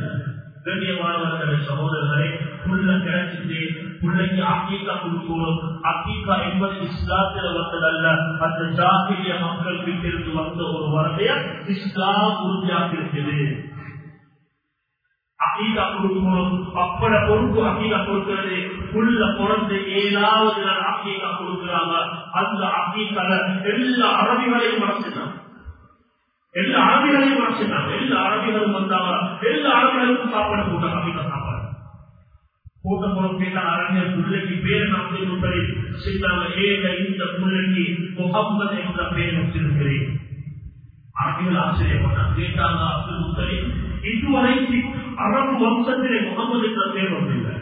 Speaker 1: கண்ணியமானவர்களே சகோதரர்களே புள்ள கிடைச்சிட்டு பிள்ளைக்கு அக்கீக்கா கொடுக்கணும். அக்கீக்கா என்பது இஸ்லாத்தில் வந்ததல்ல. அந்த ஜாகிரிய மக்கள் வீட்டிற்கு வந்த ஒரு வரலைய இஸ்லாம் உறுதியாக இருக்குது. அக்கீகா கொடுக்கணும். அப்பட பொறுப்பு அக்கீகா கொடுக்கிறது. புள்ள பிறந்து ஏழாவது நாள் அக்கீகா கொடுக்கிறாங்க. அந்த அக்கீக்கால எல்லா அரபிகளையும் மறைச்சிட்டாங்க எல்லா ஆவிகளையும் மறைச்சிட்டாங்க எல்லா ஆவிகளும் வந்தாங்க. எல்லா ஆவிகளுக்கும் சாப்பாடு போட்டாங்க. அக்கீகா சாப்பாடு. போட்ட போறோம் கேட்டாங்க அறிஞர் பிள்ளைக்கு பேர் நான் சொல்லும்படி சொன்னாங்க ஏக இந்த பிள்ளைக்கு முகம்மது என்ற பெயர் வச்சிருக்கிறேன். அரபிகள் ஆச்சரியப்பட்டாங்க. கேட்டாங்க அப்துல் முத்தலிம் இதுவரைக்கும் அரபு வம்சத்திலே முகமது என்ற பேர் வந்தில்லை.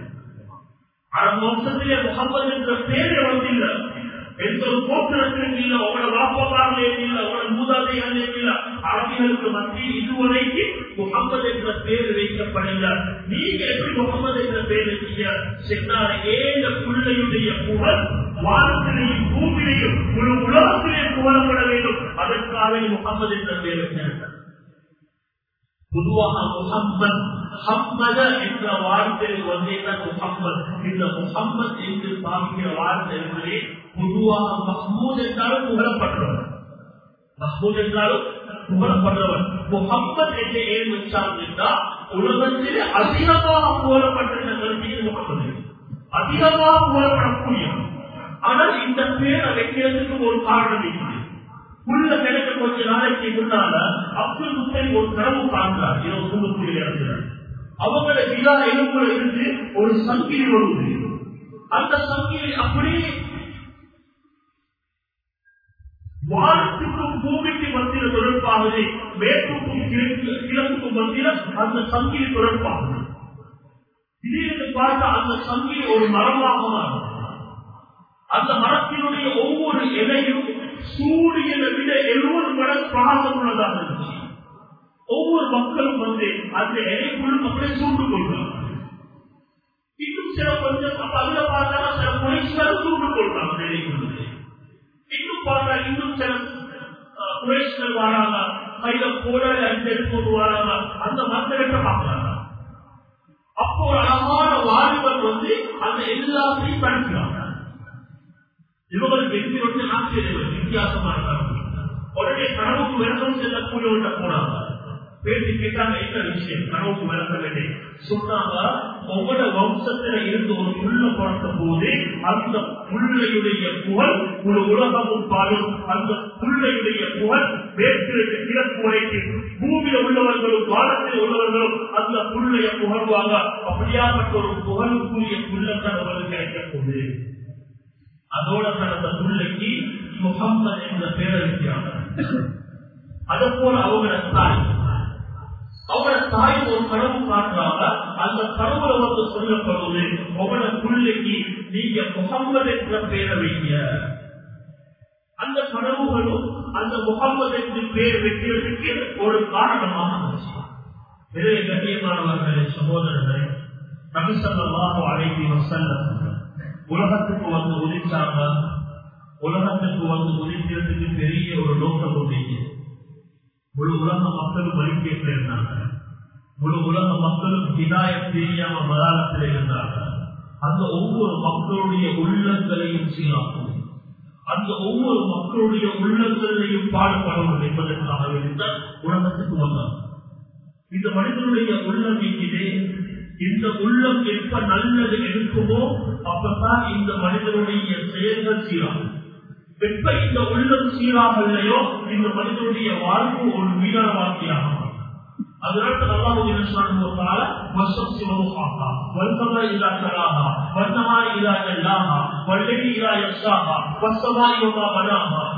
Speaker 1: அரபு வம்சத்திலே முகமது என்ற பேரே வந்தில்லை. எந்த ஒரு போக்குவரத்திலும் இல்லை உங்களோட வாப்பகாரே இல்லை உங்களோட மூதாதையாரே இல்லை அரபிகளுக்கு மத்தியில் இதுவரைக்கு முகமது என்ற பேர் வைக்கப்படல நீங்க எப்படி முகமது என்ற பேர் வச்சீங்க சென்னார ஏழு பிள்ளையுடைய புகழ் வானத்திலேயும் பூமியிலையும் முழு உலகத்திலே புகழப்பட வேண்டும். அதற்காக முகமது என்ற பேர் வச்சாங்க பொதுவாக முகம்மன் ஹம்மத என்ற வார்த்தை வந்தேன் முகம்மன் இந்த முகம்மது என்று பாவிக்கிற வார்த்தை என்பதே பொதுவாக மஹ்மூத் என்றாலும் புகழப்பட்டவர். மஹ்மூத் என்றாலும் புகழப்பட்டவர். முகம்மத் என்று ஏன் வச்சாங்க என்றால் உலகத்திலே அதிகமாக புகழப்பட்டிருந்த கருத்தியில் முகம்மது அதிகமாக புகழப்படக்கூடியவர். ஆனால் இந்த பேர் வைக்கிறதுக்கு ஒரு காரணம் இல்லை. உள்ள கிடைக்க கொஞ்ச நாளைக்கு முன்னால அப்துல் முத்தலி ஒரு கனவு காண்கிறார். இரவு குடும்பத்தில் இறங்குகிறார் அவங்கள விழா எலும்புல இருந்து ஒரு சங்கிலி வருது அந்த சங்கிலி அப்படியே வானத்துக்கும் பூமிக்கு மத்தியில் தொடர்பாகுது மேற்குக்கும் கிழக்கு கிழக்குக்கும் மத்தியில் அந்த சங்கிலி தொடர்பாகுது. திடீர்னு பார்த்தா அந்த சங்கிலி ஒரு மரமாக அந்த மரத்தினுடைய ஒவ்வொரு இலையும் சூரியனை விட எழுபது மடங்கு பிரகாசம் உள்ளதாக இருந்துச்சு ஒவ்வொரு மக்களும் வந்து அந்த இணைப்புள்ள மக்களை சூண்டு கொள்றாங்க இன்னும் சில கொஞ்சம் அதுல பார்த்தா சில குறைச்சிகள் சூண்டு கொள்றாங்க அந்த இன்னும் பார்த்தா இன்னும் சில குறைச்சிகள் வராங்க. கையில போராடி அஞ்சு எடுத்து வராங்க. அந்த மக்கள்கிட்ட பார்க்கறாங்க. அப்போ ஒரு அழகான வாலிபர் வந்து அந்த எல்லாத்தையும் படிக்கிறாங்க இவங்களுக்கு எதிர்த்து வந்து ஆச்சரியம் வித்தியாசமா உடனே கனவுக்கு விரதம் செல்லக்கூடியவங்க போனாங்க. பேசி கேட்டாங்க என்ன விஷயம்? கனவுக்கு விளக்க சொன்னாங்க உங்களோட வம்சத்துல இருந்து ஒரு போது அந்த புள்ளையுடைய புகழ் ஒரு உலகமும் பாடும். அந்த புள்ளையுடைய புகழ் மேற்கிற்கு கிழக்கு வரைக்கும் பூமியில உள்ளவர்களும் வானத்தில் உள்ளவர்களும் அந்த புள்ளைய புகழ்வாங்க. அப்படியாப்பட்ட ஒரு புகழுக்குரிய புள்ளத்தான் அவர்களுக்கு கிடைக்க போகுது. அதோட தனது பிள்ளைக்கு முகம்மது என்ற பேரை வைக்கிறாங்க அதை போல அவங்களோட தாய். அவங்களோட தாய் ஒரு கனவு காட்டுறாங்க. அந்த கனவுல வந்து சொல்லப்படுவது உங்களோட பிள்ளைக்கு நீங்க முகம்மது என்ற பேரை வைங்க. அந்த கனவுகளும் அந்த முகம்மது என்று பேர் வைக்கிறதுக்கு ஒரு காரணமாக இருந்துச்சு எனவே கண்ணியமானவர்களே சகோதரர்களே நபிசல்லாஹு அழைத்தி வசல்லம் உலகத்துக்கு வந்து உதிச்சாங்க உலகத்துக்கு வந்து உதிக்கிறதுக்கு பெரிய ஒரு நோக்கம் உண்டு முழு உலக மக்களும் வலிக்கேற்ற இருந்தாங்க முழு உலக மக்களும் ஹிதாய தெரியாம மதாலத்தில் இருந்தாங்க. அந்த ஒவ்வொரு மக்களுடைய உள்ளங்களையும் சீனாக்கும் அந்த ஒவ்வொரு மக்களுடைய உள்ளங்களையும் பாடுபடவும் என்பதற்காக இருந்த உலகத்துக்கு வந்தாங்க இந்த மனிதனுடைய உள்ளம் இருக்கிறே இந்த உள்ளம் எப்ப நல்லது இருக்குமோ அப்பதான் இந்த மனிதனுடைய செயல்கள் சீராகும். எப்ப இந்த உள்ளம் சீராகலையோ இந்த மனிதனுடைய வாழ்வு ஒரு வீணான வாழ்க்கையாக அதனால அல்லாஹுவின் சொல்லுவதால வருஷம் சிவமுகாகா வல்கமா இல்லா கலாகா வர்ணமா இல்லா எல்லாகா வல்லடி இல்லா யசாகா வசமா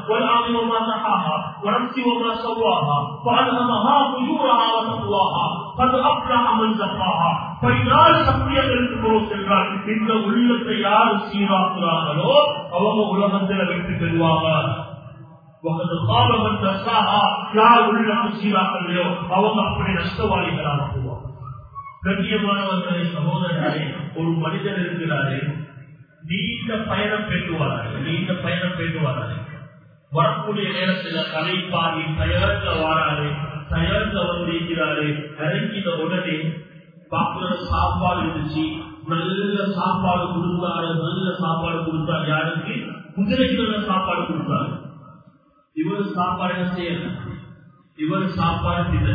Speaker 1: والأرض وما طحاها ونفس وما سواها فألهمها فجورها وتقواها قد أفلح من زكاها பதினாலு சத்தியங்கள் இருக்கிறோம் என்றால் இந்த உள்ளத்தை யார் சீராக்குறாங்களோ அவங்க உலகத்துல வெற்றி பெறுவாங்க யார் உள்ளம் சீராக்கலையோ அவங்க அப்படி நஷ்டவாளிகளாக போவாங்க கண்ணியமானவர்களே சகோதரர்களே ஒரு மனிதர் இருக்கிறாரே நீண்ட பயணம் பெற்றுவாராரு நீண்ட பயணம் பெற்றுவாராரு வரக்கூடிய நேரத்துல கலைப்பாகி தயாரிக்க வாராரு தயாரிக்க வந்திருக்கிறாரு இறங்கின உடனே பாக்குற சாப்பாடு இருந்துச்சு. நல்ல சாப்பாடு கொடுத்தாரு நல்ல சாப்பாடு கொடுத்தாரு. யாருக்கு? குதிரைக்குள்ள சாப்பாடு கொடுத்தாரு. இவர் சாப்பாடு செய்யல? இவர் சாப்பாடு தின்ன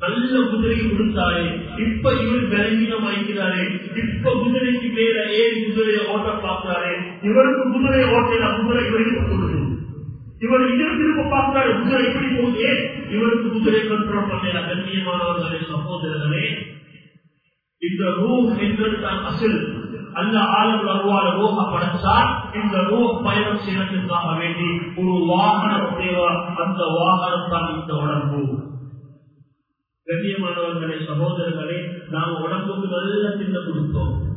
Speaker 1: நல்ல குதிரை கொடுத்தாரு. இப்ப இவர் விலங்கினம் வைக்கிறாரு இப்ப குதிரைக்கு மேல ஏறி குதிரையை ஓட்ட பார்க்கிறாரு. இவருக்கு குதிரை ஓட்டையில குதிரை இவருக்கு கொடுக்குது இவர் இதில் திரும்ப பார்க்கிறாரு குதிரை எப்படி போகுது. இவருக்கு குதிரை கண்ட்ரோல் பண்ண கண்ணியமானவர்களே சகோதரர்களே இந்த ரூஹ் என்பது தான் அசில். அல்ல ஆளும் அருவால ரூஹ படைச்சால் இந்த ரூஹ் பயணம் செய்வதற்காக வேண்டி ஒரு வாகனம் தேவை. அந்த வாகனம் தான் இந்த உடம்பு. கண்ணியமானவர்களே சகோதரர்களே நாம் உடம்புக்கு நல்ல தின்ன கொடுத்தோம்.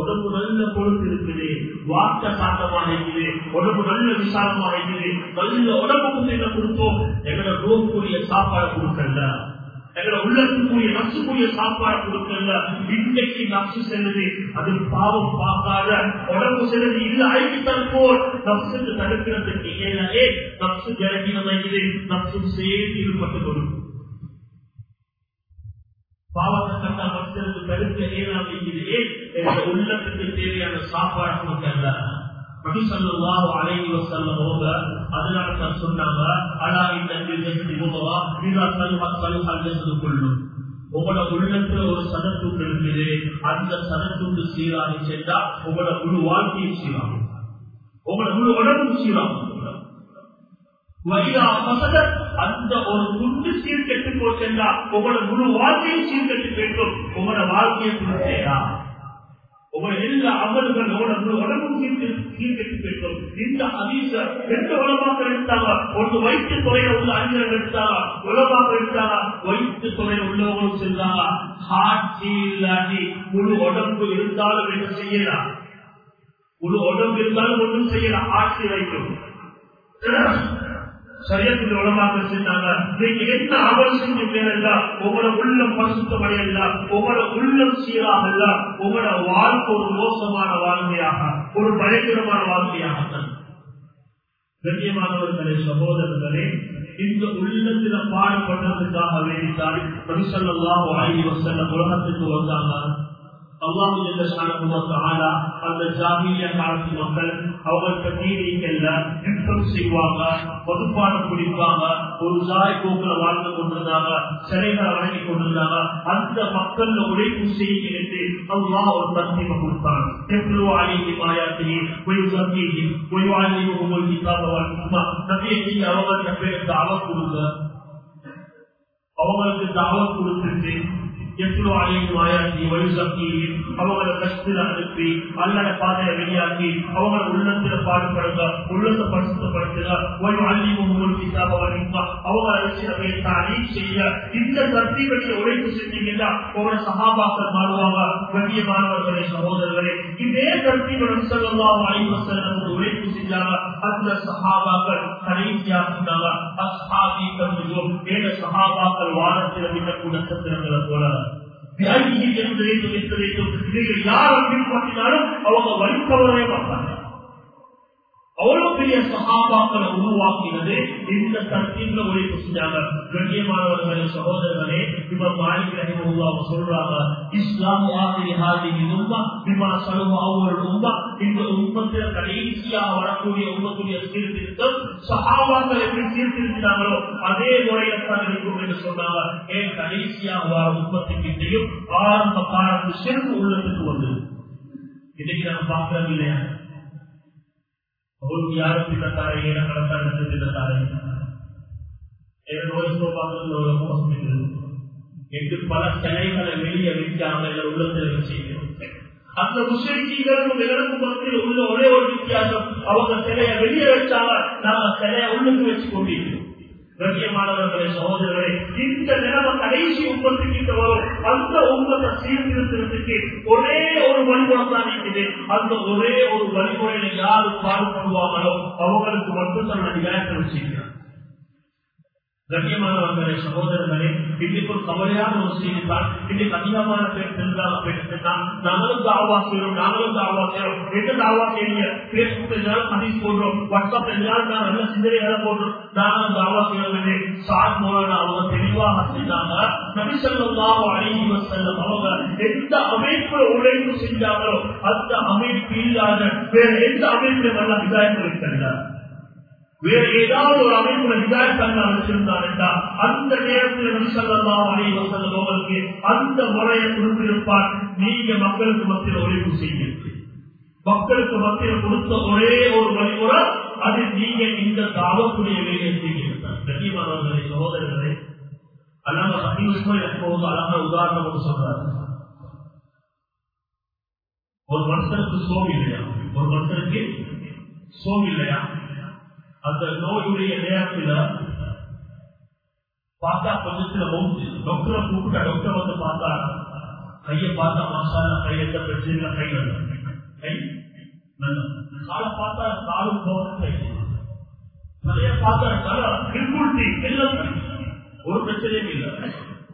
Speaker 1: உடம்பு நல்ல பொழுது இருக்குது. வார்த்தை சாட்டமாக இருக்குது. உடம்பு நல்ல விசாலமாக இருக்குது. நல்ல உடம்புக்கு என்ன கொடுத்தோம் எங்களை ரூஹுக்குரிய சாப்பாடு கொடுக்கல எங்களை உள்ளத்துக்குரிய நப்சுக்குரிய சாப்பாடு கொடுக்கல இன்றைக்கு நப்சு செல்லுது. அது பாவம் பார்க்காத உடம்பு செல்லுது. இல்ல அழைப்பித்தல் போல் நப்சுக்கு தடுக்கிறதுக்கு ஏன்னாலே நப்சு ஜலகினமையுது நப்சு சேர்ந்து ஈடுபட்டு கொடுக்கும் பாவத்தை மக்களுக்கு தடுக்க ஏனாம் இருக்கிறே என்ற உள்ளத்துக்கு தேவையான சாப்பாடு கொடுக்கல அலைஹி வஸல்லம் அவங்க அதனால தான் சொன்னாங்க அலா இந்த ஜெசதி முகவா இதா கொள்ளும். உங்களோட உள்ளத்துல ஒரு சதத்துண்டு இருக்குது. அந்த சதத்துண்டு சீராகி சென்றா உங்களோட முழு வாழ்க்கையும் சீராகும். உங்களோட முழு உடம்பும் சீராகும். அந்த ஒரு துண்டு சீர்கெட்டு போச்சென்றா உங்களோட முழு வாழ்க்கையை சீர்கட்டு வேண்டும் உங்களோட வாழ்க்கையை கொடுத்தேரா உங்களை எல்லா அமல்கள் உங்களோட உடம்பும் சீர்கட்டு வேண்டும் இந்த அதிச எந்த உலமாக எடுத்தாங்க ஒரு வயிற்று துறையில உள்ள அறிஞர்கள் எடுத்தாங்க உலமாக எடுத்தாங்க வயிற்று துறையில உள்ளவங்களும் செஞ்சாங்க காட்சி இல்லாட்டி முழு உடம்பு இருந்தாலும் என்ன செய்யலாம்? முழு உடம்பு இருந்தாலும் ஒன்றும் செய்யலாம். ஆட்சி வைக்கும். சரியத்தில் உலமாக செஞ்சாங்க நீங்க என்ன அமல் செஞ்சீங்க உங்களோட உள்ளம் பசுத்தமடையல உங்களோட உள்ளம் சீராக இல்ல உங்களோட வாழ்க்கை ஒரு மோசமான வாழ்க்கையாக ஒரு பயங்கரமான வாழ்க்கையாக கண்ணியமானவர்களே சகோதரர்களே இந்த உள்ளத்துல பாடுபட்டதுக்காக வேண்டித்தான் நபிசல்லாஹு அலைஹி வஸல்லம் உலகத்துக்கு வந்தாங்க. அந்த ஜாகிய காலத்து மக்கள் அவங்களுக்கு நீதிக்கல்ல யுத்தம் செய்வாங்க பொதுப்பாடம் குடிப்பாங்க ஒரு சாய் போக்குல வாழ்ந்து கொண்டிருந்தாங்க சிலைகளை கொண்டிருந்தாங்க அந்த மக்கள் உழைப்பு செய்கிறது அல்லாஹ் ஒரு தன்மை கொடுத்தான் எவ்வளவு அழகி மாயாத்திரி போய் சத்தியி போய் அவங்க தாவ கொடுங்க? அவங்களுக்கு தாவ கொடுத்துட்டு எவ்வளவு அழைக்கும் ஆயாக்கி வழிசாக்கி அவங்கள கஷ்டத்தில் அனுப்பி அல்லாத பாதையை வெளியாக்கி அவங்கள உள்ளத்துல பாடுபடுங்க உள்ளத்தை பரிசுத்தப்படுத்துங்க ஒரு அழிவும் உங்களுக்கு கிதாபவனிப்பா அவங்கள வச்சு செய்ய. இந்த தர்த்தீபடியை உழைப்பு செஞ்சீங்கன்னா உங்களோட சகாபாக்கள் மாறுவாங்க. கண்ணியமானவர்களே சகோதரர்களே. இதே தர்த்தீபடம் சொல்லலாம் அழைப்பு உழைப்பு செஞ்சாங்க. அந்த சகாபாக்கள் கடைசியாக்குனாங்க அஸ்ஹாபி கருதுகிறோம் ஏழு சகாபாக்கள் வாரத்தில் விடக்கூடிய நட்சத்திரங்களை போல யாரும் பின்பற்றினாலும் அவங்க வழிபவரே பார்ப்பாங்க. மிகப்பெரிய சகாபாக்களை உருவாக்கினது இந்த தர்த்தீப்ல உழைப்பு செஞ்சாங்க கண்ணியமானவர்களே சகோதரர்களே இவர் மாலிக் ரஹிமஹுல்லாஹ் சொல்றாங்க இஸ்லாம் ஆகிரி ஹாதிஹி உம்மா இந்த கடைசியாக வரக்கூடிய உம்மத்துடைய சீர்திருத்தம் சகாபாக்கள் எப்படி சீர்திருத்தினாங்களோ அதே முறையில தான் இருக்கும் என்று சொன்னாங்க. ஏன் கடைசியாக வர உம்மத்துக்கிட்டையும் ஆரம்ப காலத்து சிறப்பு உள்ளத்துக்கு வந்தது. இன்னைக்கு நம்ம பார்க்கறது இல்லையா? ಅವ್ರು ಯಾರು ತಿನ್ನುತ್ತಾರೆ ಏನ ಕಳತಾರೆ ತಿನ್ನುತ್ತಾರೆ ಎರಡು ವರ್ಷ மோசமில்லை என்று பல சிலைகளை வெளியே வைக்காம உள்ளத்தில் வச்சுக்கிறோம் அந்த முஸ்லிம்களுக்கும் எங்களுக்கும் மத்தியில் உள்ள ஒரே ஒரு வித்தியாசம் அவங்க சிலையை வெளியே வச்சாங்க நாம சிலையை உள்ளுக்கு வச்சு கொண்டிருக்கிறோம் கண்ணியமானவர்களே சகோதரர்களே இந்த நிலைமை கடைசி உற்பத்திக்கு வரும் அந்த உண்மத்தை சீர்திருத்தத்துக்கு ஒரே ஒரு வழிமுறை தான் இருக்குது. அந்த ஒரே ஒரு வழிமுறையில யாரு பாடுபடுவாங்களோ அவங்களுக்கு மட்டும் தன் அதிகாரத்தை வச்சிருக்கிறார் கண்ணியமானவர்களே சகோதரர்களே இன்னைக்கு ஒரு கவலையான ஒரு செய்தி தான். இன்னைக்கு அதிகமான பேர் தெரிஞ்சாங்க பேசிட்டான் நாங்களும் தாவா செய்யறோம் நாங்களும் தாவா செய்யறோம் என்ன தாவா செய்யுங்க பேஸ்புக் எல்லாரும் பதிவு போடுறோம். வாட்ஸ்அப் எல்லாரும் நான் நல்ல சிந்தனைகளை போடுறோம். நாங்களும் தாவா செய்யறோமே சார் மூலம் அவங்க தெளிவாக செஞ்சாங்க நபிசல்லாவோ அழகி செல்லும் அவங்க எந்த அமைப்புல உழைப்பு செஞ்சாங்களோ அந்த அமைப்பு இல்லாத வேற எந்த அமைப்புல நல்லா விதாயத்தில் இருக்கிறார் வேறு ஏதாவது ஒரு அமைப்புல விதாயத்தங்க வச்சிருந்தார் என்றால் அந்த நேரத்தில் நபிசல்லாம் அலைவ செல்லுபவர்களுக்கு அந்த முறையை கொடுத்திருப்பார். நீங்க மக்களுக்கு மத்தியில் உழைப்பு செய்யுங்கள் மக்களுக்கு மத்தியில் கொடுத்த ஒரே ஒரு வழிமுறை அது நீங்க இந்த தாவத்துடைய வேலையை செய்கிறீர்கள் கண்ணியமானவர்களே சகோதரர்களே அல்லாம ஹபீஸ்மா எப்போது அழகான உதாரணம் ஒன்று சொல்றாரு. ஒரு மனுஷனுக்கு சோம் இல்லையா? ஒரு மனுஷனுக்கு சோம் இல்லையா? அந்த நோயுடைய நேரத்தில் பார்த்தா கொஞ்சத்துல மவுத்து டாக்டரை கூப்பிட்டா டாக்டர் வந்து பார்த்தா கையை பார்த்தா மாசான கை எந்த பிரச்சனை கை நல்ல கை நல்ல காலை பார்த்தா காலும் போக கை நிறைய பார்த்தா தலை பின்புட்டி எல்லாம் ஒரு பிரச்சனையும் இல்லை.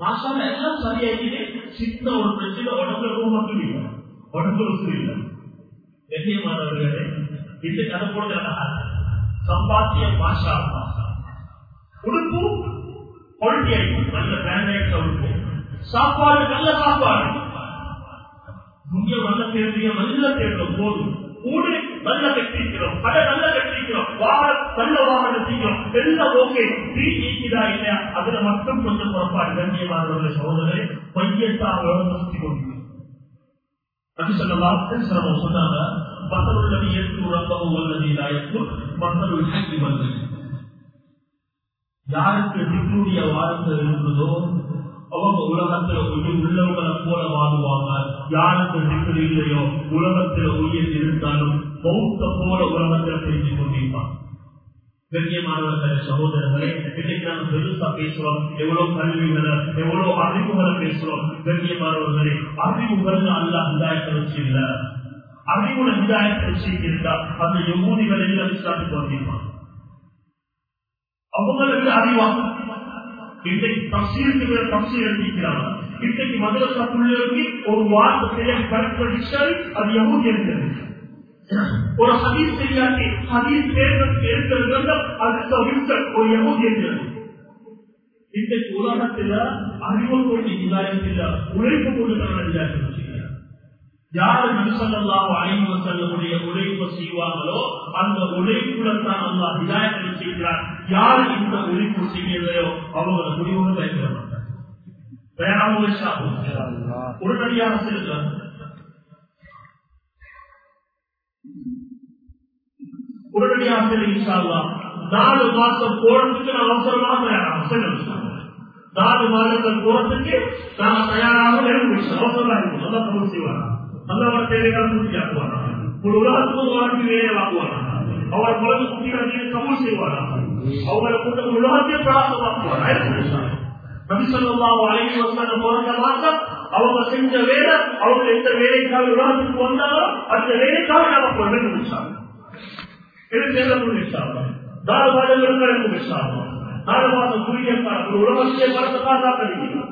Speaker 1: மாசான எல்லாம் சரியாகிட்டு சின்ன ஒரு பிரச்சனை உடம்புல மட்டும் இல்லை. உடம்புல இல்லை. கண்ணியமானவர்களே இந்த கதை போடுற சம்பாத்தியம் மாஷா உடுப்பு கொள்கை நல்ல பிராண்டட் உடுப்பு சாப்பாடு நல்ல சாப்பாடு. இங்க நல்ல தேர்வு நல்ல தேர்வு போதும். ஊடு நல்ல கட்டிக்கிறோம். கடை நல்ல கட்டிக்கிறோம். வாகனம் நல்ல வாகனம் செய்கிறோம் எல்லாம் ஓகே. தீ நீக்கிதா இல்லையா? அதுல மட்டும் கொஞ்சம் புறப்பாடு. கண்ணியமானவர்கள் சகோதரரை பையத்தாக சுத்தி கொண்டு அது சொல்லலாம் சிரமம் சொன்னாங்க مثل الذي يذكر ربه والذي لا يذكر مثل الحق والذي யாருக்கு திக்குடைய வாழ்க்கை இருக்குதோ அவங்க உலகத்துல உயிர் உள்ளவங்களை போல வாழ்வாங்க யாருக்கு திக்கு இல்லையோ உலகத்துல உயிர் இருந்தாலும் பௌத்த போல உலகத்துல தெரிஞ்சு கொண்டிருப்பாங்க கண்ணியமானவர்களே சகோதரர்களே இன்னைக்கு நாம பெருசா பேசுறோம் எவ்வளவு கல்விகளை எவ்வளவு அறிவுகளை பேசுறோம் கண்ணியமானவர்களே அறிவுகள் அல்ல அந்தாயத்தை வச்சு இல்லை அறிவுல விதாயத்தை செய்திருந்தால் அந்த யமூதிகள் எல்லாம் இஸ்லாத்துக்கு வந்திருப்பான் அவங்களுக்கு அறிவா? இன்றைக்கு தப்சீருக்கு மேல தப்சீர் எழுதிக்கிறாங்க. இன்றைக்கு மதரசா பிள்ளைகளுக்கு ஒரு வார்த்தை தெரியாது அது யமூதி இருக்கிறது ஒரு ஹதீஸ் தெரியாட்டி ஹதீஸ் பேருக்கு இருக்கிறது அது தவிர்க்க ஒரு யமூதி இருக்கிறது இன்றைக்கு உலகத்தில் அறிவு கொண்டு இல்லாயத்தில் உழைப்பு கொண்டு விதாயத்தை வச்சுக்கிறார் யாரு நபிசல்லாஹு அலைஹி வஸல்லமுடைய உழைப்பு செய்வாங்களோ அந்த உழைப்புடன் தான் அல்லாஹ் ஹிதாயத்தை செய்கிறார் யார் இந்த உழைப்பு செய்யலையோ அவங்கள முடிவோடு பயன்பட மாட்டார் உடனடியாக செல்கிறார் உடனடியாக செல்லுங்க நாலு மாசம் போறதுக்கு நான் அவசரமாக தயாராக செல்லுங்க நாலு மாதங்கள் போறதுக்கு நான் தயாராக அவசரமாக இருக்கும் நல்லா செய்வாரா? நல்ல தேவைகள் பூர்த்தியாக்குவாரா ஒரு உலகத்துக்கு வாழ்க்கை வேலை வாங்குவாரா அவரை குழந்தை குட்டிகள் கமல் செய்வாரா அவங்களை கூட்ட உலகத்தையே பிராசமாக்குவாரா நபிசல்லாஹு அலைஹி வஸல்லம் போன்ற மாசம் அவங்க செஞ்ச வேலை அவங்க எந்த வேலைக்காக உலகத்துக்கு வந்தாலும் அந்த வேலைக்காக நாம கொண்டு முடிச்சாங்க இது தேர்தல் முடிச்சாங்க நாலு முடிச்சாங்க நாலு மாதம் குறுகிய ஒரு உலகத்தையே மரத்துக்காக கிடைக்கும்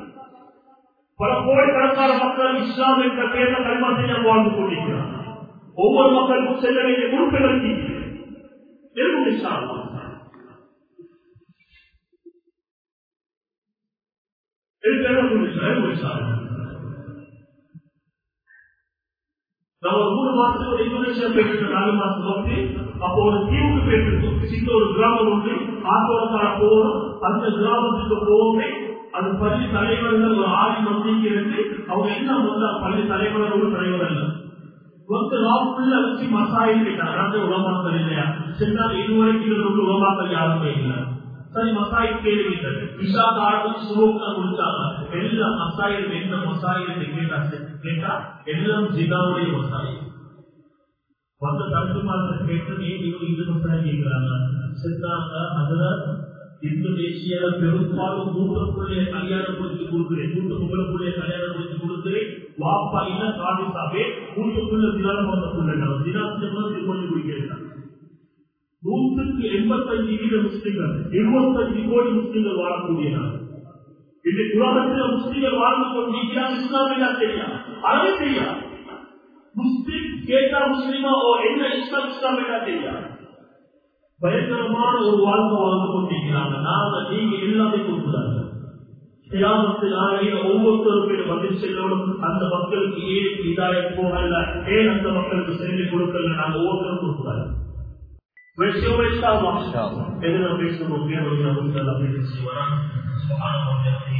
Speaker 1: பல கோடிக்கணக்கான மக்கள் இஸ்லாம் என்ற பேரில் கல்மாசியம் வாழ்ந்து கொண்டிருக்கிறார் ஒவ்வொரு மக்களுக்கும் செல்ல வேண்டிய பொறுப்புகளுக்கு எது இஸ்லாம் நம்ம மூணு மாசத்துக்கு இந்தோனேஷியா போயிட்டு நாலு மாசம் வந்து அப்போ ஒரு தீவுக்கு போயிட்டு சின்ன ஒரு கிராமம் உண்டு ஆத்தோரக்கார போகணும். அந்த கிராமத்துக்கு போகவே அது பள்ளி தலைவர்கள் ஒரு ஆதி வந்திருக்கிறது அவங்க என்ன முதல்ல பள்ளி தலைவர்கள் ஒரு தலைவர் அல்ல. வந்து ராவுக்குள்ள வச்சு மசாயில் கேட்டாங்க உலமாக்கள் இல்லையா? சென்றால் இதுவரைக்கும் ஒரு உலமாக்கள் யாருமே இல்லை சரி மசாயில் கேள்விகள் இஷா காரணம் சுரோக்கா கொடுத்தாங்க. எல்லா மசாயில் என்ன மசாயில் கேட்டா கேட்டா எல்லாம் ஜிதாவுடைய மசாயில். வந்த தடுப்புமாத்த கேட்டு மசாயில் கேட்கிறாங்க. சென்றாங்க இந்தோனேஷியால பெரும்பாலும் மூத்தக்குள்ளே கல்யாணம் முடிச்சு கொடுக்குறேன் மூத்த பொங்கலுக்குள்ளே கல்யாணம் முடிச்சு கொடுக்குறேன் வாப்பா இல்ல காவிசாவே மூத்தக்குள்ள தினம் வந்தக்குள்ள தினாசியமாக கொண்டு குடிக்கிறேன் நூற்றுக்கு எண்பத்தஞ்சு வீத முஸ்லிம்கள் இருபத்தஞ்சு கோடி முஸ்லிம்கள் வாழக்கூடிய நாடு இந்த உலகத்தில் முஸ்லிம்கள் வாழ்ந்து கொண்டிருக்கிறார் இஸ்லாமியா தெரியாது அதே தெரியாது முஸ்லிம் கேட்டா முஸ்லிமா என்ன இஸ்லாம் தெரியாது பயங்கரமான ஒரு வாழ்க்கை வாழ்ந்து கொண்டிருக்கிறாங்க நாங்க நீங்க எல்லாமே கொடுக்குறாங்க கிராமத்து நாளையில ஒவ்வொருத்தருக்கும் பதில் செல்லோடும் அந்த மக்களுக்கு ஏன் இதாய போகல? ஏன் அந்த மக்களுக்கு செஞ்சு கொடுக்கல? நாங்க ஒவ்வொருத்தரும் கொடுக்குறாங்க Versión está,